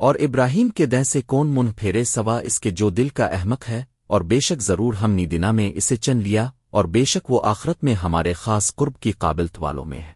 اور ابراہیم کے دہ سے کون منہ پھیرے سوا اس کے جو دل کا احمق ہے، اور بے شک ضرور ہم نی دنا میں اسے چن لیا، اور بے شک وہ آخرت میں ہمارے خاص قرب کی قابلت والوں میں ہے۔